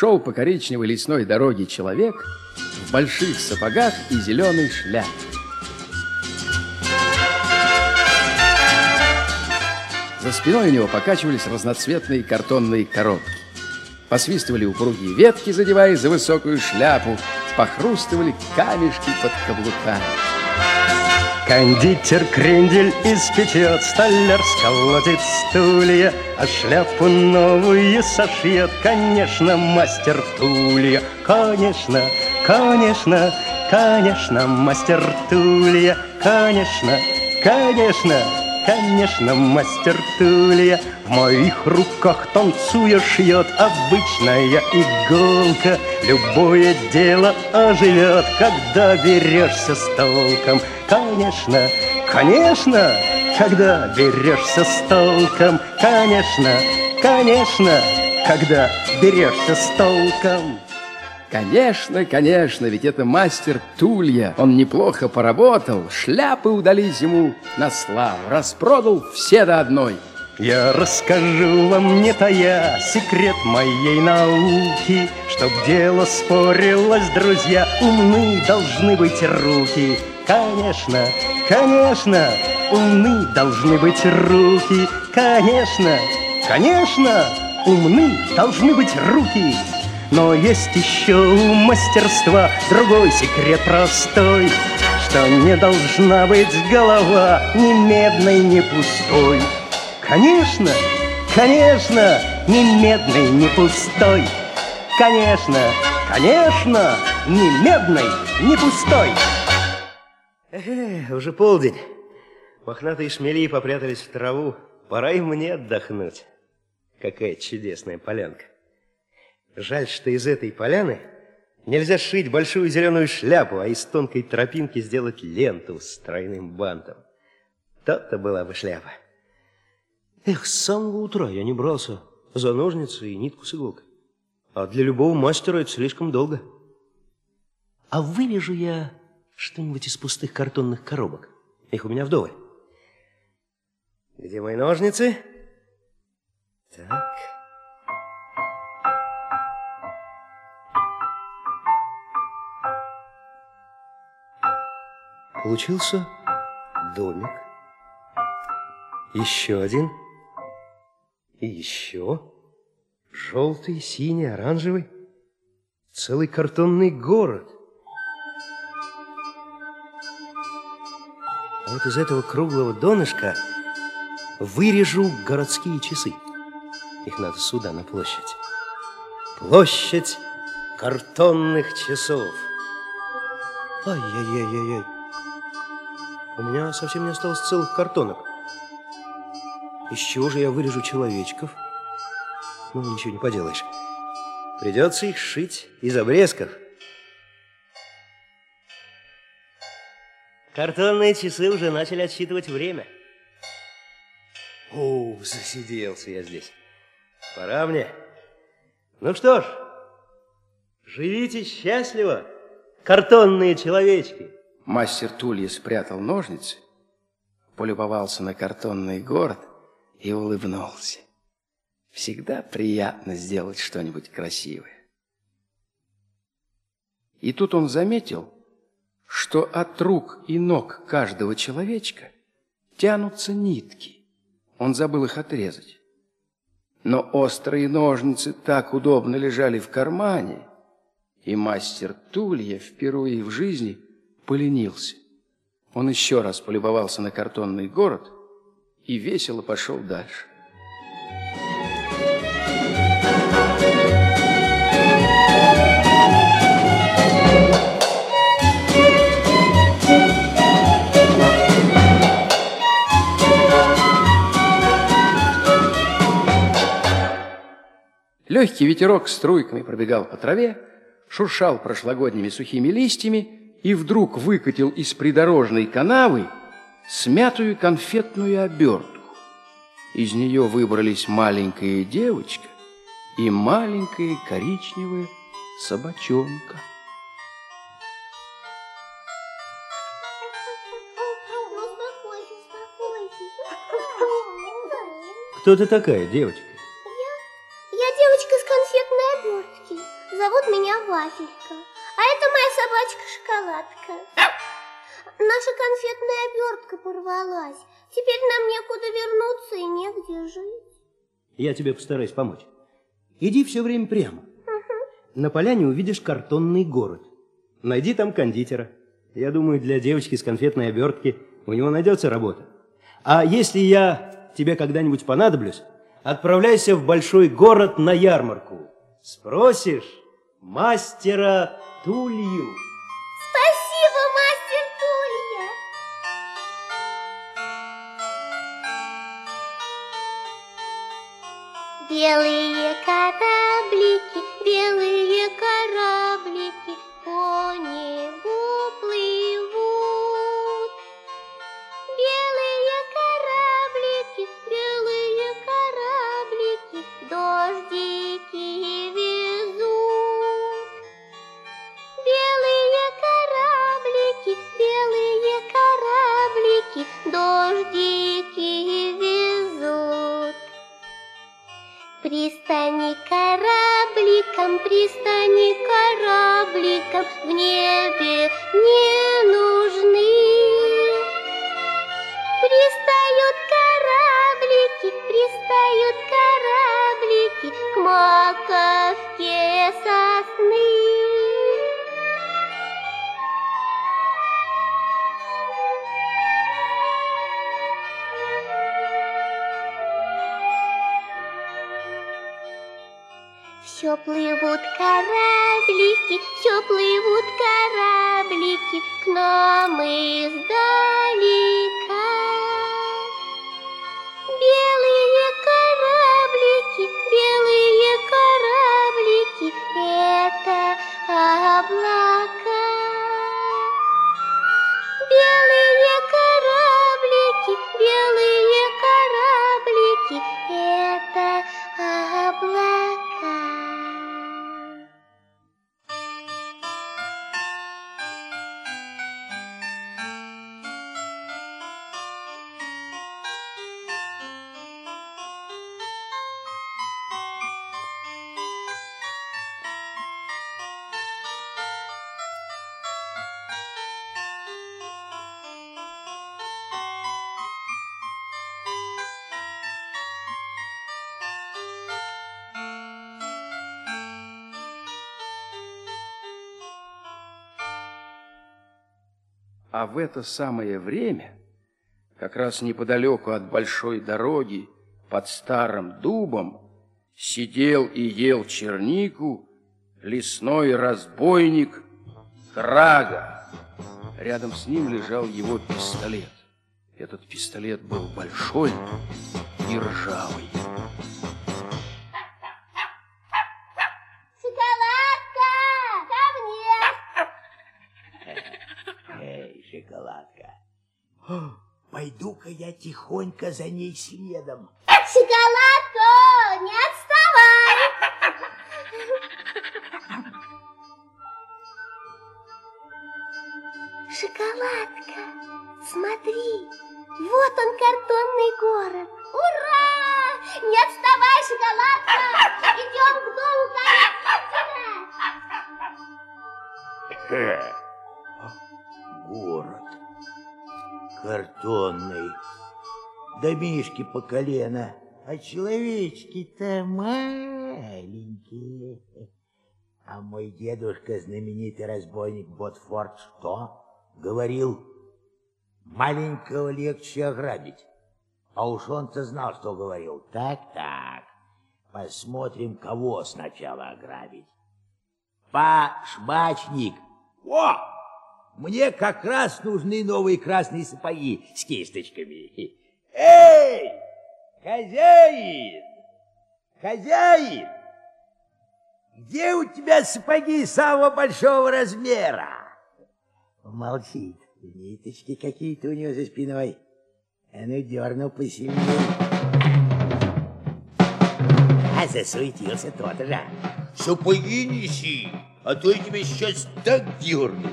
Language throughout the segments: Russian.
шел по коричневой лесной дороге человек в больших сапогах и зеленой шляпе. За спиной у него покачивались разноцветные картонные коробки. Посвистывали упругие ветки, задевая за высокую шляпу, похрустывали камешки под каблуками. Кондитер крендель испечет, столяр сколотит стулья, А шляпу новую сошьет, конечно, мастер Тулья. Конечно, конечно, конечно, мастер Тулья, конечно, конечно, конечно, мастер Тулья. В моих руках танцуя шьет обычная иголка. Любое дело оживет, когда берешься с толком. Конечно, конечно, когда берешься с толком. Конечно, конечно, когда берешься с толком. Конечно, конечно, ведь это мастер Тулья. Он неплохо поработал, шляпы удались ему на славу, распродал все до одной. Я расскажу вам, не тая, секрет моей науки, Чтоб дело спорилось, друзья, умны должны быть руки. Конечно, конечно, умны должны быть руки. Конечно, конечно, умны должны быть руки. Но есть еще у мастерства другой секрет простой, Что не должна быть голова ни медной, ни пустой. Конечно, конечно, ни медный, ни пустой. Конечно, конечно, ни медный, ни пустой. Эхе, уже полдень. Мохнатые шмели попрятались в траву. Пора и мне отдохнуть. Какая чудесная полянка. Жаль, что из этой поляны нельзя сшить большую зеленую шляпу, а из тонкой тропинки сделать ленту с тройным бантом. То-то была бы шляпа. Эх, с самого утра я не брался за ножницы и нитку с иголкой. А для любого мастера это слишком долго. А вырежу я что-нибудь из пустых картонных коробок. Их у меня вдоволь. Где мои ножницы? Так. Получился домик. Еще один. И еще. Желтый, синий, оранжевый. Целый картонный город. А вот из этого круглого донышка вырежу городские часы. Их надо сюда, на площадь. Площадь картонных часов. Ай-яй-яй-яй-яй. У меня совсем не осталось целых картонок. Из чего же я вырежу человечков? Ну, ничего не поделаешь. Придется их шить из обрезков. Картонные часы уже начали отсчитывать время. О, засиделся я здесь. Пора мне. Ну что ж, живите счастливо, картонные человечки. Мастер Тулья спрятал ножницы, полюбовался на картонный город и улыбнулся. Всегда приятно сделать что-нибудь красивое. И тут он заметил, что от рук и ног каждого человечка тянутся нитки. Он забыл их отрезать. Но острые ножницы так удобно лежали в кармане, и мастер Тулья впервые в жизни поленился. Он еще раз полюбовался на картонный город и весело пошел дальше. Легкий ветерок струйками пробегал по траве, шуршал прошлогодними сухими листьями и вдруг выкатил из придорожной канавы смятую конфетную обертку. Из нее выбрались маленькая девочка и маленькая коричневая собачонка. Кто ты такая, девочка? Собачка-шоколадка. Наша конфетная обертка порвалась. Теперь нам некуда вернуться и негде жить. Я тебе постараюсь помочь. Иди все время прямо. На поляне увидишь картонный город. Найди там кондитера. Я думаю, для девочки с конфетной обертки у него найдется работа. А если я тебе когда-нибудь понадоблюсь, отправляйся в большой город на ярмарку. Спросишь мастера Тулью. Белые кораблики, белые Пристани корабликом, пристани корабликом, в небе не нужны. Пристают кораблики, пристают кораблики к маковке сосны. Все плывут кораблики, все плывут кораблики к нам издалека. Белые кораблики, белые кораблики, это облака. А в это самое время, как раз неподалеку от большой дороги, под старым дубом, сидел и ел чернику лесной разбойник Крага. Рядом с ним лежал его пистолет. Этот пистолет был большой и ржавый. Пойду-ка я тихонько за ней следом. Шоколадка, не отставай! Шоколадка, смотри, вот он картонный город. Ура! Не отставай, шоколадка! Идем к дому кондитера. Домишки по колено. А человечки-то маленькие. А мой дедушка, знаменитый разбойник Ботфорд, что говорил? Маленького легче ограбить. А уж он-то знал, что говорил. Так-так, посмотрим, кого сначала ограбить. Пашмачник. О! Мне как раз нужны новые красные сапоги с кисточками. Эй, хозяин! Хозяин! Где у тебя сапоги самого большого размера? Молчит. Ниточки какие-то у него за спиной. А ну, дернул посильнее. А засуетился тот же. Сапоги неси, а то я тебя сейчас так дерну.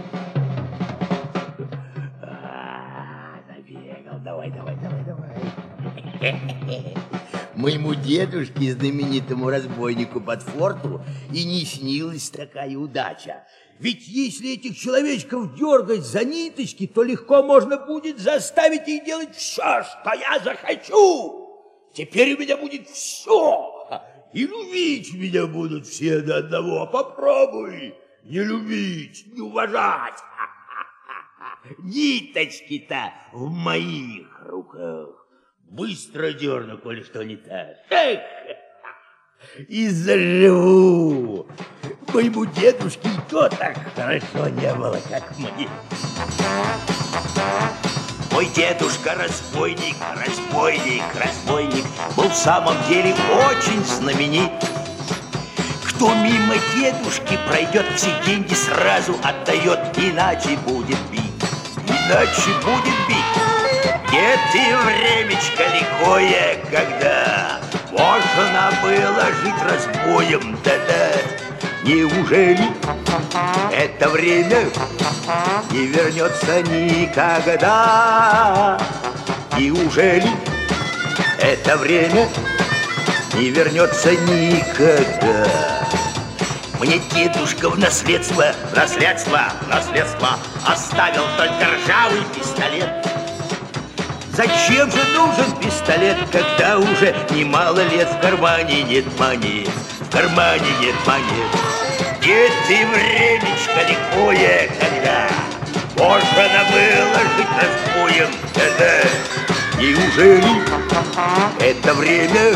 Моему дедушке, знаменитому разбойнику Батфорту, и не снилась такая удача. Ведь если этих человечков дергать за ниточки, то легко можно будет заставить их делать все, что я захочу. Теперь у меня будет все. И любить меня будут все до одного. Попробуй не любить, не уважать. Ниточки-то в моих руках. Быстро дерну, коли что не так. Эх! И заживу. Моему дедушке и то так хорошо не было, как мне. Мой дедушка разбойник, разбойник, разбойник Был в самом деле очень знаменит Кто мимо дедушки пройдет, все деньги сразу отдает Иначе будет бить, иначе будет бить Нет и времечко лихое, когда Можно было жить разбоем, да-да Неужели это время не вернется никогда? Неужели это время не вернется никогда? Мне дедушка в наследство, наследство, наследство оставил только ржавый пистолет. Зачем же нужен пистолет, когда уже немало лет в кармане нет монет? В кармане нет монет. Где ты времечко лихое, когда можно было жить разбоем, когда неужели это время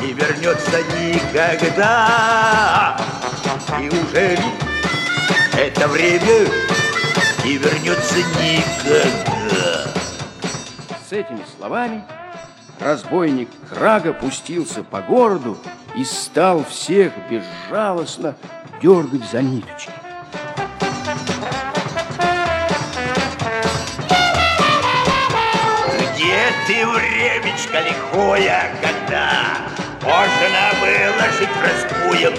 не вернется никогда? Неужели это время не вернется никогда? С этими словами разбойник Крага пустился по городу и стал всех безжалостно дергать за ниточки. Где ты, времечко лихое, когда можно было жить раскуем?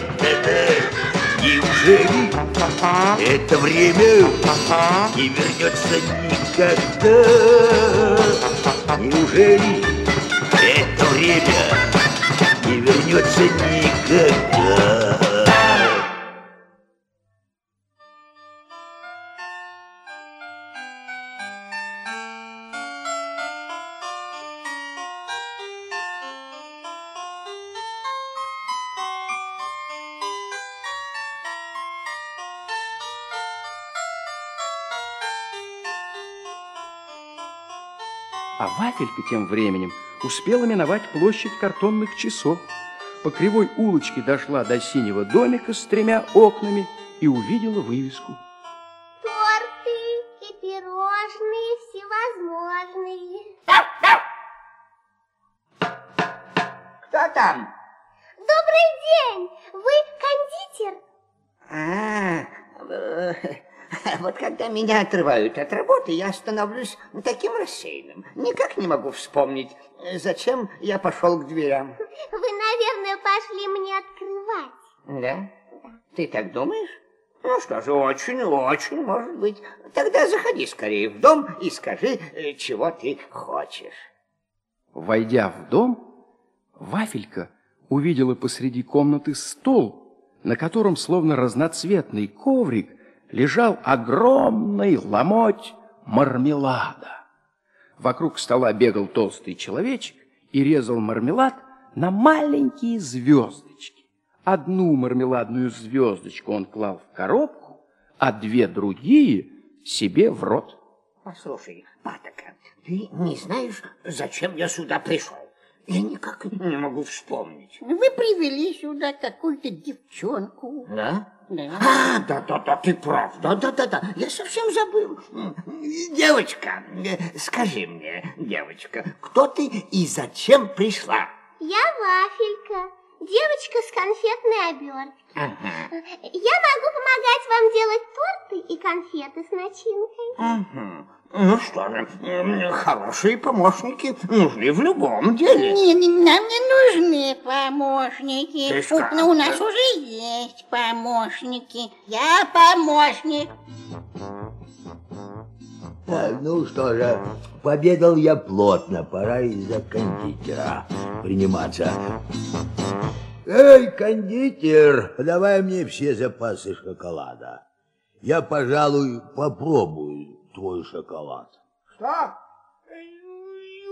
Неужели это время не вернется никогда? Неужели это время не вернется никогда? А Вафелька тем временем успела миновать площадь картонных часов. По кривой улочке дошла до синего домика с тремя окнами и увидела вывеску. Когда меня отрывают от работы, я становлюсь таким рассеянным. Никак не могу вспомнить, зачем я пошел к дверям. Вы, наверное, пошли мне открывать. Да? Ты так думаешь? Ну что же, очень, очень может быть. Тогда заходи скорее в дом и скажи, э, чего ты хочешь. Войдя в дом, Вафелька увидела посреди комнаты стол, на котором, словно разноцветный коврик, лежал огромный ломоть мармелада. Вокруг стола бегал толстый человечек и резал мармелад на маленькие звездочки. Одну мармеладную звездочку он клал в коробку, а две другие себе в рот. Послушай, Патока, ты не знаешь, зачем я сюда пришел? Я никак не могу вспомнить. Вы привели сюда какую-то девчонку. Да? Да. А, да-да-да, ты прав. Да-да-да-да, я совсем забыл. Девочка, скажи мне, девочка, кто ты и зачем пришла? Я Вафелька, девочка с конфетной оберткой. Ага. Я могу помогать вам делать торты и конфеты с начинкой. Мгм. Ну что же, хорошие помощники нужны в любом деле. Не, не, нам не нужны помощники. Ты ну, у нас же? уже есть помощники. Я помощник. Так, ну что же, победал я плотно, пора и за кондитера приниматься. Эй, кондитер, давай мне все запасы шоколада. Я, пожалуй, попробую твой шоколад. Что?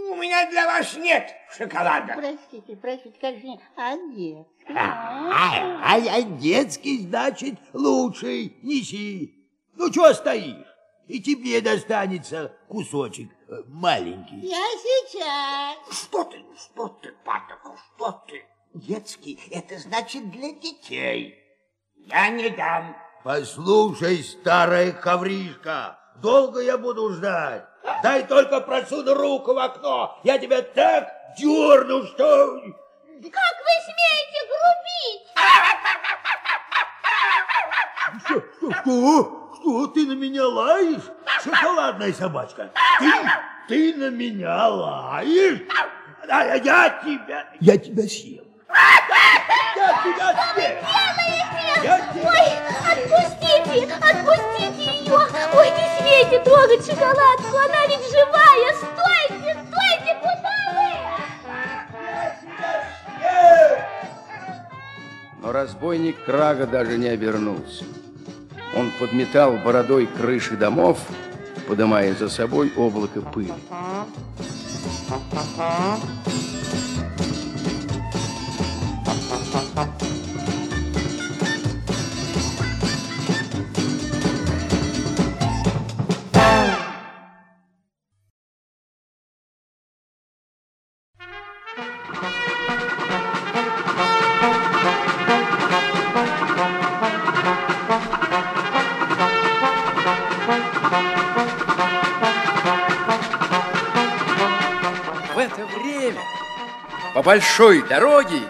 У меня для вас нет шоколада. Простите, простите, как же, а нет? А, а, а детский, значит, лучший. Неси. Ну, что стоишь? И тебе достанется кусочек э, маленький. Я сейчас. Что ты, что ты, Патока, что ты? Детский, это значит для детей. Я не дам. Послушай, старая ковришка, долго я буду ждать. Дай только просуну руку в окно, я тебя так дерну, что... Как вы смеете грубить? Что, что, что? Что, ты на меня лаешь? Шоколадная собачка, ты, ты на меня лаешь? А я тебя... Я тебя съем. Я тебя съем. Я тебя... Ой, отпустите, отпустите смейте трогать шоколадку, она ведь живая. Стойте, стойте, куда вы? Но разбойник Крага даже не обернулся. Он подметал бородой крыши домов, подымая за собой облако пыли. Большой дороге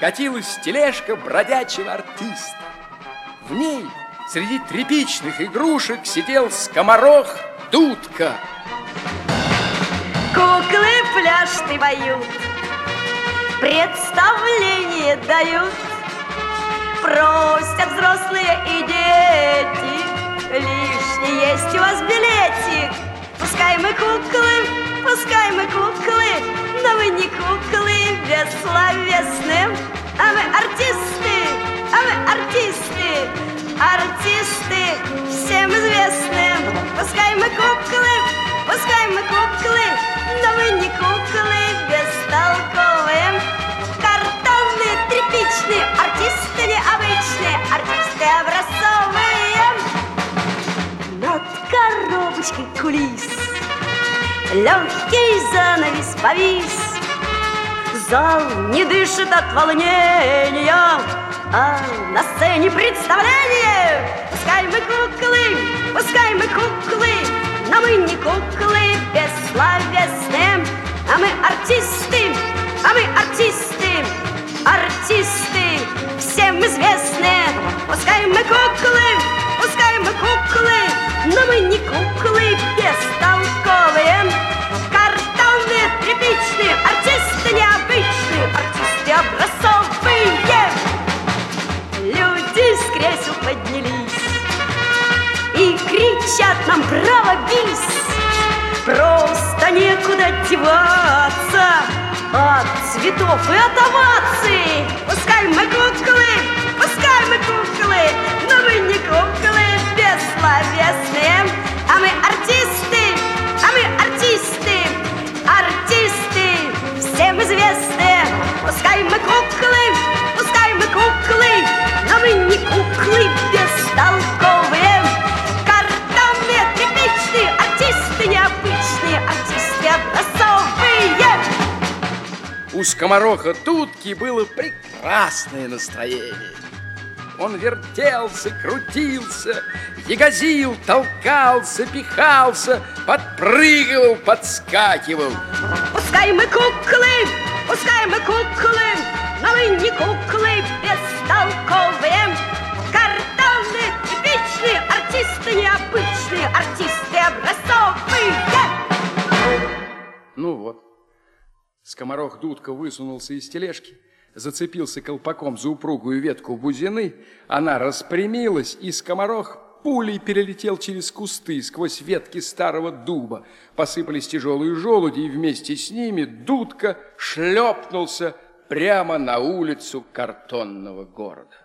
катилась тележка бродячего артиста. В ней среди тряпичных игрушек сидел скоморох Дудка. Куклы пляшты поют, представление дают. Просят взрослые и дети, лишний есть у вас билетик. Пускай мы куклы, пускай мы куклы, но мы не куклы бессловесные, а мы артисты, а мы артисты, артисты всем известные. Пускай мы куклы, пускай мы куклы, но мы не куклы бестолковые. Картонные, тряпичные, артисты необычные, артисты образцовые. Над коробочкой кулис Легкий занавес повис Зал не дышит от волнения А на сцене представление. Пускай мы куклы, пускай мы куклы Но мы не куклы деваться От цветов и от оваций. Пускай мы куклы, пускай мы куклы Но мы не куклы бессловесные. А мы артисты, а мы артисты Артисты всем известные. Пускай мы куклы, пускай мы куклы Но мы не куклы бестолковые У скомороха Тутки было прекрасное настроение. Он вертелся, крутился, ягозил, толкался, пихался, подпрыгивал, подскакивал. Пускай мы куклы, пускай мы куклы, но мы не куклы бестолковые. Картонные, типичные, артисты необычные, артисты образцовые. Ну вот. Скоморох Дудка высунулся из тележки, зацепился колпаком за упругую ветку бузины, она распрямилась, и скоморох пулей перелетел через кусты, сквозь ветки старого дуба. Посыпались тяжелые желуди, и вместе с ними дудка шлепнулся прямо на улицу картонного города.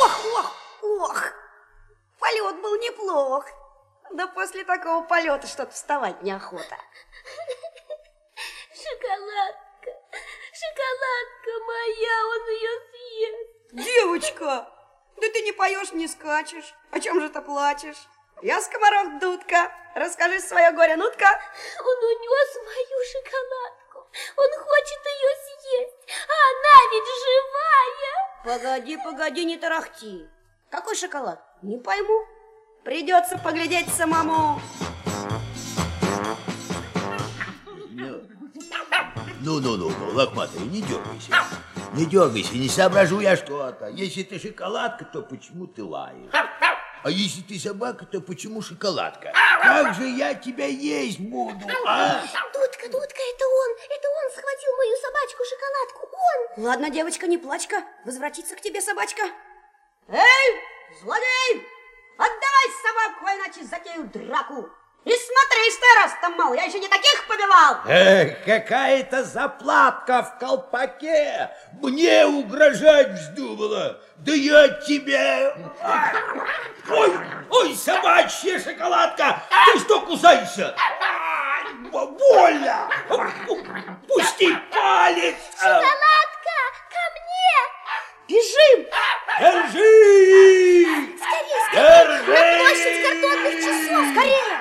Ох, ох, ох! Полет был неплох. Да после такого полета что-то вставать неохота. Шоколадка, шоколадка моя, он ее съест. Девочка, да ты не поешь, не скачешь. О чем же ты плачешь? Я скоморох Дудка. Расскажи свое горе, Нутка. Он унес мою шоколадку. Он хочет ее съесть, а она ведь живая. Погоди, погоди, не тарахти. Какой шоколад? Не пойму. Придется поглядеть самому. Ну-ну-ну, лохматый, не дергайся. Не дергайся, не соображу я что-то. Если ты шоколадка, то почему ты лаешь? А если ты собака, то почему шоколадка? Как же я тебя есть буду, а? Дудка, Дудка, это он, это он схватил мою собачку-шоколадку, он. Ладно, девочка, не плачь-ка. Возвратится к тебе собачка. Эй, злодей! Отдавай собаку, иначе затею драку. И смотри, раз там мало, я еще не таких побивал. Эх, какая-то заплатка в колпаке. Мне угрожать вздумала. Да я тебя... Ой, ой, собачья шоколадка. Ты что кусаешься? Больно. Пусти палец. Шоколадка, ко мне. Бежим! Держи! Скорее, скорее, Держи! картонных часов, скорее.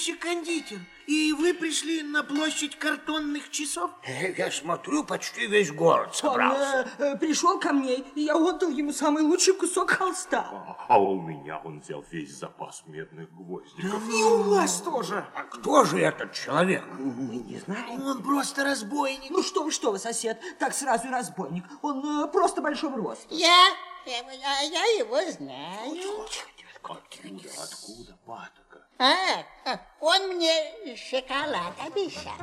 Дружище кондитер, и вы пришли на площадь картонных часов? Я смотрю, почти весь город собрался. Он э, пришел ко мне, и я отдал ему самый лучший кусок холста. А у меня он взял весь запас медных гвоздиков. И у вас тоже. А кто же этот человек? Мы не знаем. Он просто разбойник. Ну что вы, что вы, сосед, так сразу разбойник. Он э, просто большого роста. Я, я, я его знаю. Откуда, откуда, патока? А, он мне шоколад обещал.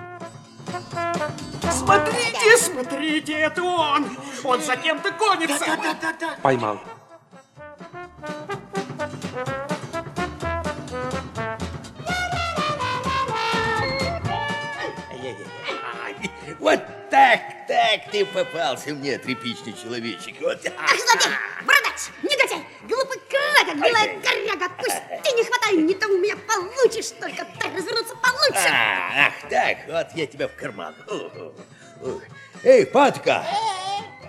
Смотрите, смотрите, это он. Он за кем-то гонится. Да-да-да. Поймал. Вот так, так ты попался мне, тряпичный человечек. Вот. Ах, злодей, бородач, негодяй, глупый пусти, не хватай, не то у меня получишь, только так развернуться получше. А, ах, так, вот я тебя в карман. Эй, Патка,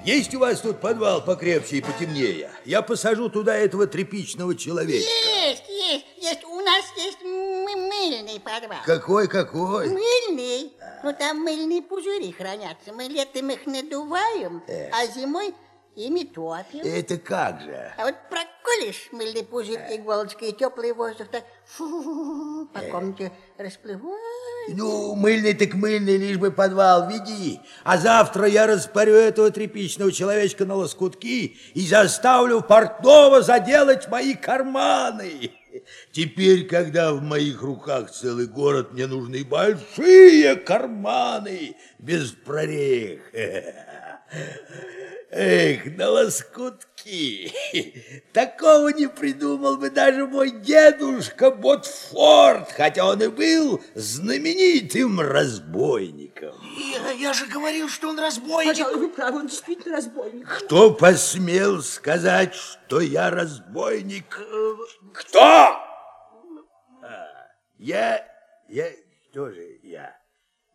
есть у вас тут подвал покрепче и потемнее? Я посажу туда этого тряпичного человека. Есть, есть, есть. У нас есть мы- мыльный подвал. Какой, какой? Мыльный. Ну, там мыльные пузыри хранятся. Мы летом их надуваем, а зимой ими топим. Это как же? А вот проколешь мыльный пузырь иголочкой, и теплый воздух так фу, по комнате расплывается. Ну, мыльный так мыльный, лишь бы подвал веди. А завтра я распорю этого тряпичного человечка на лоскутки и заставлю портного заделать мои карманы. Теперь, когда в моих руках целый город, мне нужны большие карманы без прорех. Эх, на лоскутки. Такого не придумал бы даже мой дедушка Ботфорд, хотя он и был знаменитым разбойником. Я, я же говорил, что он разбойник. Пожалуй, вы правы, он действительно разбойник. Кто посмел сказать, что я разбойник? Кто? А, я, я, что же я?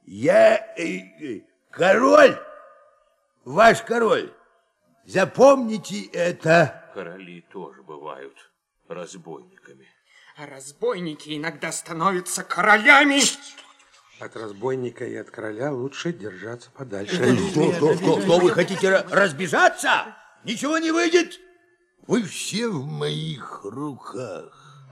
Я э, э, король, ваш король. Запомните это. Короли тоже бывают разбойниками. А разбойники иногда становятся королями. От разбойника и от короля лучше держаться подальше. Что, что, что, что вы хотите ра- разбежаться? Ничего не выйдет. Вы все в моих руках.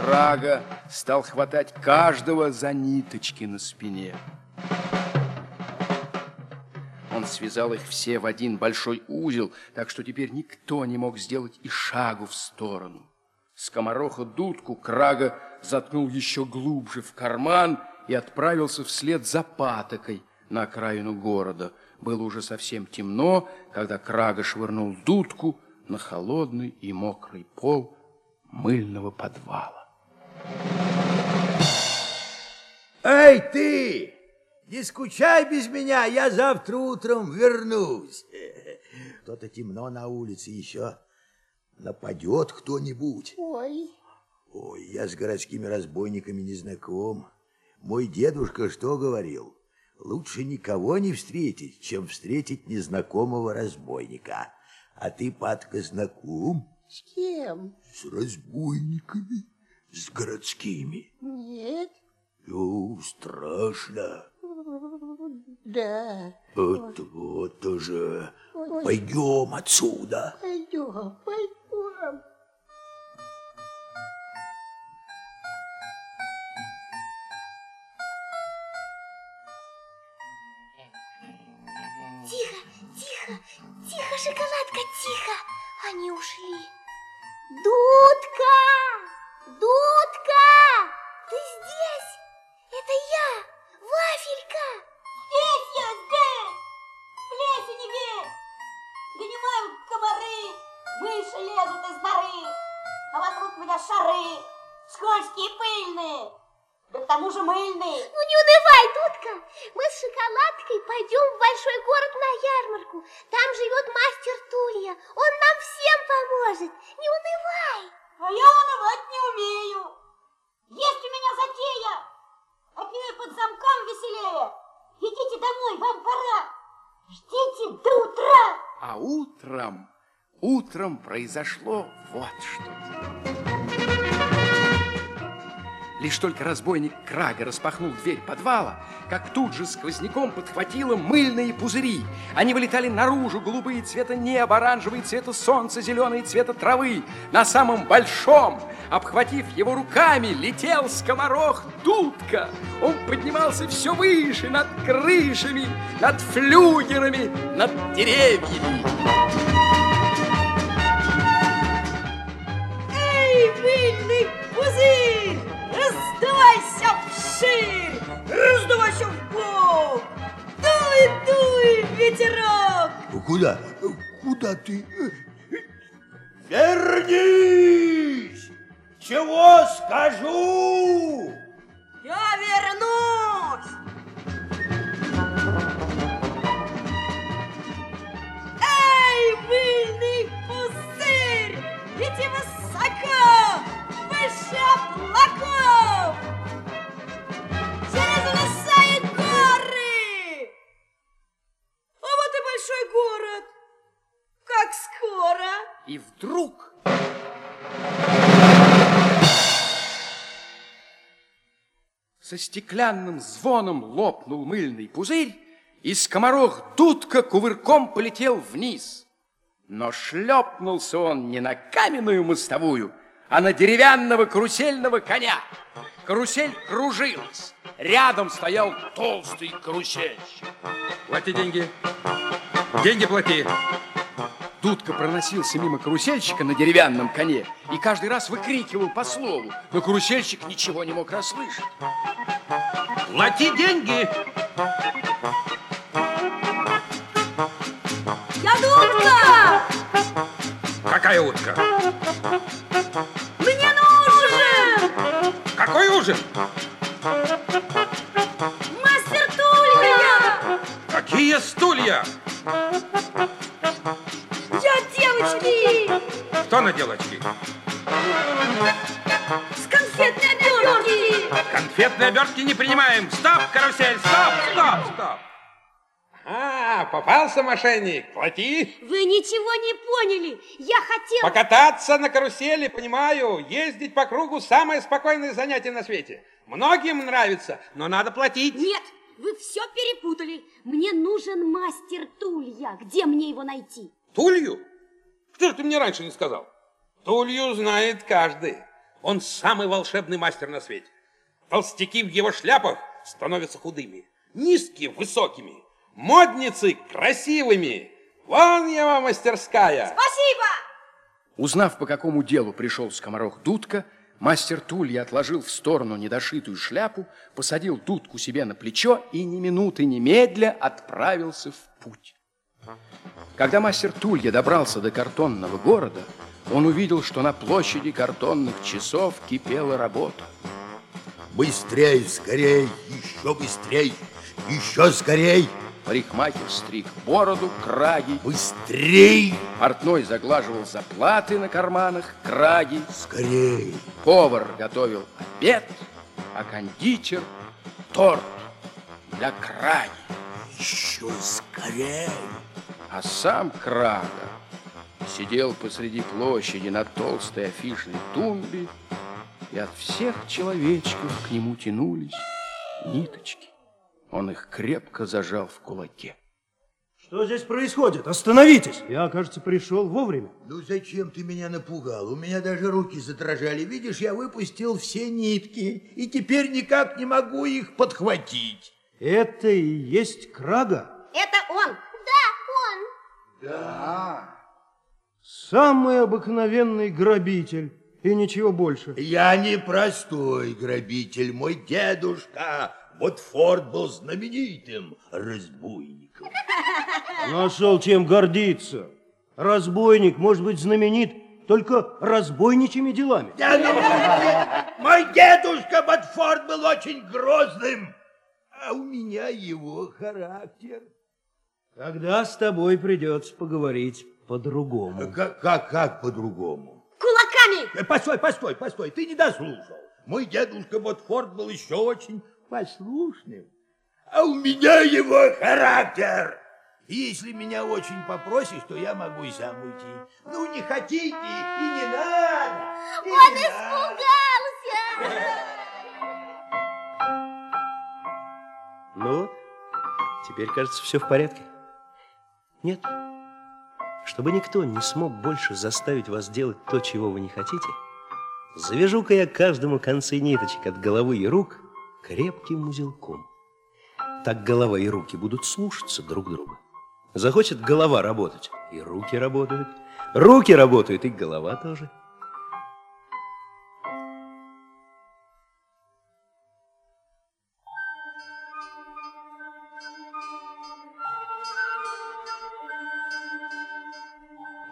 Крага стал хватать каждого за ниточки на спине. Он связал их все в один большой узел, так что теперь никто не мог сделать и шагу в сторону. Скомороха дудку Крага заткнул еще глубже в карман и отправился вслед за патокой на окраину города. Было уже совсем темно, когда Крага швырнул дудку на холодный и мокрый пол мыльного подвала. Эй, ты! Не скучай без меня, я завтра утром вернусь. Кто-то темно на улице еще. Нападет кто-нибудь. Ой. Ой, я с городскими разбойниками не знаком. Мой дедушка что говорил? Лучше никого не встретить, чем встретить незнакомого разбойника. А ты, Патка, знаком? С кем? С разбойниками, с городскими. Нет. Ну, страшно. Да. Вот, вот уже. Ой. Пойдем отсюда. Пойдем, пойдем. Тихо, тихо, тихо, шоколадка, тихо. Они ушли. Произошло вот что. Лишь только разбойник Крага распахнул дверь подвала, как тут же сквозняком подхватило мыльные пузыри. Они вылетали наружу, голубые цвета неба, оранжевые цвета солнца, зеленые цвета травы. На самом большом, обхватив его руками, летел скоморох Дудка. Он поднимался все выше, над крышами, над флюгерами, над деревьями. Эй, мыльный пузырь, раздувайся вширь, раздувайся в бок. Дуй, дуй, ветерок. Куда? Куда ты? Вернись! Чего скажу? Я вернусь. Эй, мыльный пузырь, лети высоко, И вдруг со стеклянным звоном лопнул мыльный пузырь, и скоморох дудка кувырком полетел вниз. Но шлепнулся он не на каменную мостовую, а на деревянного карусельного коня. Карусель кружилась. Рядом стоял толстый карусельщик. Плати деньги. Деньги плати. Дудка проносился мимо карусельщика на деревянном коне и каждый раз выкрикивал по слову, но карусельщик ничего не мог расслышать. Плати деньги. Какая утка? Мне нужен! Какой ужин? Мастер Тулья! Какие стулья? Я девочки! Кто на девочки? С конфетной обертки! Конфетные обертки не принимаем. Стоп, карусель, стоп, стоп, стоп. Попался мошенник. Плати. Вы ничего не поняли! Я хотел... Покататься на карусели, понимаю. Ездить по кругу самое спокойное занятие на свете. Многим нравится, но надо платить. Нет, вы все перепутали. Мне нужен мастер Тулья. Где мне его найти? Тулью? Что же ты мне раньше не сказал? Тулью знает каждый. Он самый волшебный мастер на свете. Толстяки в его шляпах становятся худыми, низкие высокими, модницы красивыми. Вон его мастерская. Спасибо! Узнав, по какому делу пришел скоморох Дудка, Мастер Тулья отложил в сторону недошитую шляпу, посадил дудку себе на плечо и ни минуты немедля отправился в путь. Когда мастер Тулья добрался до картонного города, он увидел, что на площади картонных часов кипела работа. Быстрей, скорей, еще быстрей, еще скорей. Парикмахер стриг бороду, краги. Быстрей! Портной заглаживал заплаты на карманах, краги. Скорей! Повар готовил обед, а кондитер торт для краги. Еще скорей! А сам Крага сидел посреди площади на толстой афишной тумбе, и от всех человечков к нему тянулись ниточки. Он их крепко зажал в кулаке. Что здесь происходит? Остановитесь! Я, кажется, пришел вовремя. Ну зачем ты меня напугал? У меня даже руки задрожали. Видишь, я выпустил все нитки, и теперь никак не могу их подхватить. Это и есть Крага? Это он. Да, он. Да. Самый обыкновенный грабитель. И ничего больше. Я не простой грабитель. Мой дедушка Ботфорд был знаменитым разбойником. Нашел чем гордиться. Разбойник может быть знаменит только разбойничьими делами. Да, ну, мой дедушка Ботфорд был очень грозным, а у меня его характер. Тогда с тобой придется поговорить по-другому. Как, как, как по-другому? Кулаками! Э, Постой, постой, постой, ты не дослушал. Мой дедушка Ботфорд был еще очень послушным, а у меня его характер. Если меня очень попросишь, то я могу и сам уйти. Ну, не хотите, и не надо. и Он не надо. испугался. Ну вот, теперь, кажется, все в порядке. Нет. Чтобы никто не смог больше заставить вас делать то, чего вы не хотите, завяжу-ка я каждому концы ниточек от головы и рук крепким узелком. Так голова и руки будут слушаться друг друга. Захочет голова работать, и руки работают. Руки работают, и голова тоже.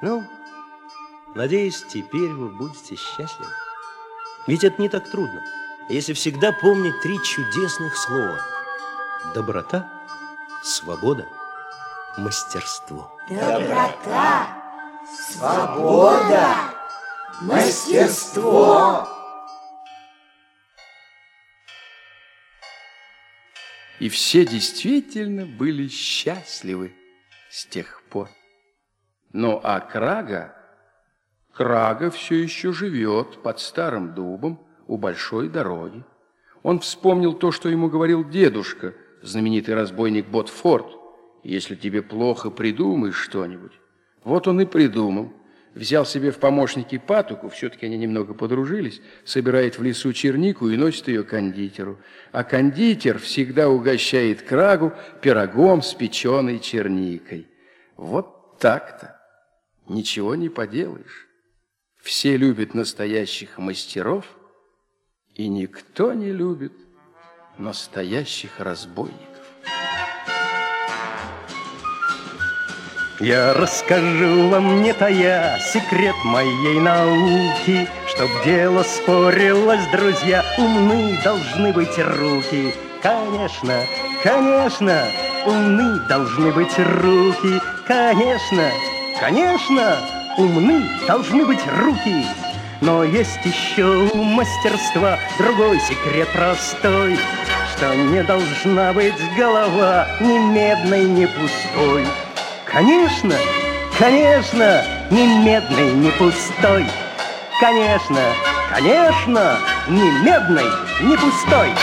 Ну, надеюсь, теперь вы будете счастливы. Ведь это не так трудно, если всегда помнить три чудесных слова. Доброта, свобода, мастерство. Доброта, свобода, мастерство. И все действительно были счастливы с тех пор. Ну а Крага, Крага все еще живет под старым дубом у большой дороги. Он вспомнил то, что ему говорил дедушка, знаменитый разбойник Ботфорд. Если тебе плохо, придумай что-нибудь. Вот он и придумал. Взял себе в помощники патоку, все-таки они немного подружились, собирает в лесу чернику и носит ее кондитеру. А кондитер всегда угощает крагу пирогом с печеной черникой. Вот так-то. Ничего не поделаешь. Все любят настоящих мастеров, и никто не любит настоящих разбойников. Я расскажу вам, не тая, секрет моей науки, Чтоб дело спорилось, друзья, умны должны быть руки. Конечно, конечно, умны должны быть руки. Конечно, конечно, умны должны быть руки. Но есть еще у мастерства другой секрет простой, Что не должна быть голова ни медной, ни пустой. Конечно, конечно, ни медной, ни пустой. Конечно, конечно, ни медной, ни пустой.